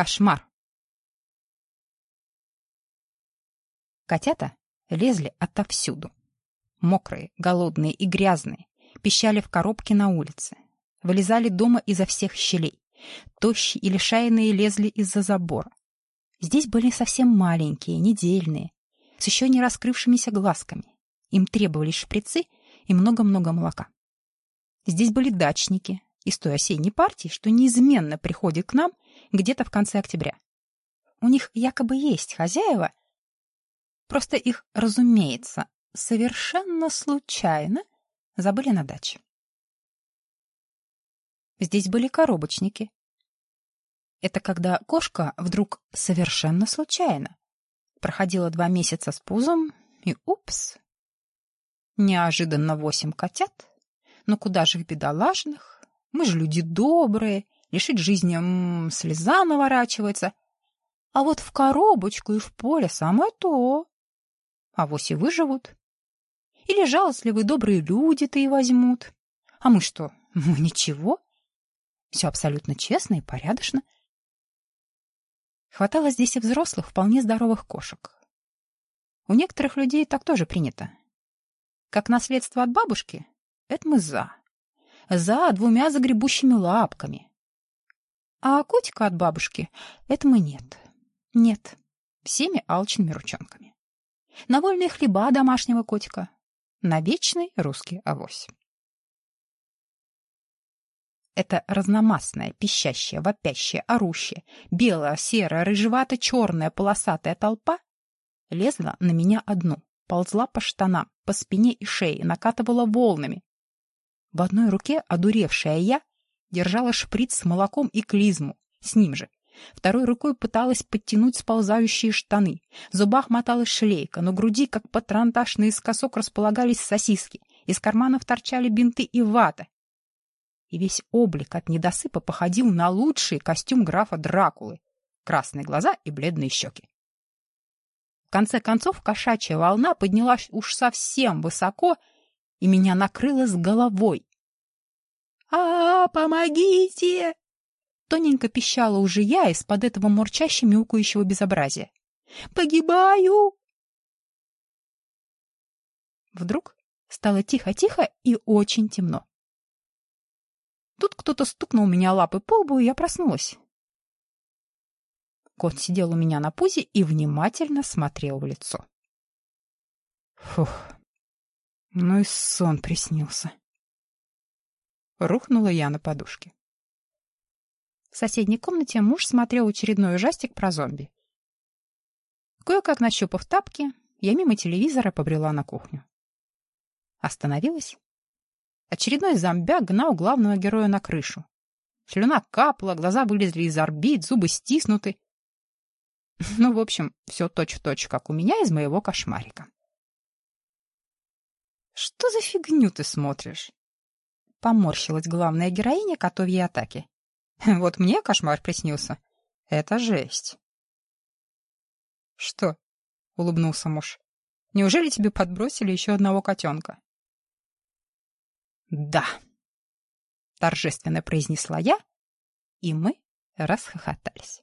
Кошмар. Котята лезли отовсюду. Мокрые, голодные и грязные, пищали в коробке на улице. Вылезали дома изо всех щелей. Тощие или шайные лезли из-за забора. Здесь были совсем маленькие, недельные, с еще не раскрывшимися глазками. Им требовались шприцы и много-много молока. Здесь были дачники из той осенней партии, что неизменно приходит к нам где-то в конце октября. У них якобы есть хозяева, просто их, разумеется, совершенно случайно забыли на даче. Здесь были коробочники. Это когда кошка вдруг совершенно случайно проходила два месяца с пузом, и упс! Неожиданно восемь котят. Но куда же их бедолажных? Мы же люди добрые, лишить жизни м -м, слеза наворачивается. А вот в коробочку и в поле самое то. А вось и выживут. Или жалостливые добрые люди-то и возьмут. А мы что? Мы ничего. Все абсолютно честно и порядочно. Хватало здесь и взрослых, вполне здоровых кошек. У некоторых людей так тоже принято. Как наследство от бабушки, это мы за. За двумя загребущими лапками. А котика от бабушки — это мы нет. Нет. Всеми алчными ручонками. На вольные хлеба домашнего котика. На вечный русский авось. Это разномастная, пищащая, вопящая, орущая, белая, серая, рыжевато-черная полосатая толпа лезла на меня одну, ползла по штанам, по спине и шее, накатывала волнами. В одной руке одуревшая я держала шприц с молоком и клизму, с ним же. Второй рукой пыталась подтянуть сползающие штаны. В зубах моталась шлейка, но груди, как патронтаж наискосок, располагались сосиски. Из карманов торчали бинты и вата и весь облик от недосыпа походил на лучший костюм графа Дракулы. Красные глаза и бледные щеки. В конце концов, кошачья волна поднялась уж совсем высоко, и меня накрыло с головой. А, помогите!» Тоненько пищала уже я из-под этого мурчаще мяукающего безобразия. «Погибаю!» Вдруг стало тихо-тихо и очень темно. Тут кто-то стукнул меня лапой по лбу, и я проснулась. Кот сидел у меня на пузе и внимательно смотрел в лицо. Фух, ну и сон приснился. Рухнула я на подушке. В соседней комнате муж смотрел очередной ужастик про зомби. Кое-как нащупав тапки, я мимо телевизора побрела на кухню. Остановилась Очередной зомбяк гнал главного героя на крышу. Слюна капала, глаза вылезли из орбит, зубы стиснуты. Ну, в общем, все точь-в-точь, как у меня из моего кошмарика. «Что за фигню ты смотришь?» Поморщилась главная героиня котовьей атаки. «Вот мне кошмар приснился. Это жесть». «Что?» — улыбнулся муж. «Неужели тебе подбросили еще одного котенка?» «Да!» — торжественно произнесла я, и мы расхохотались.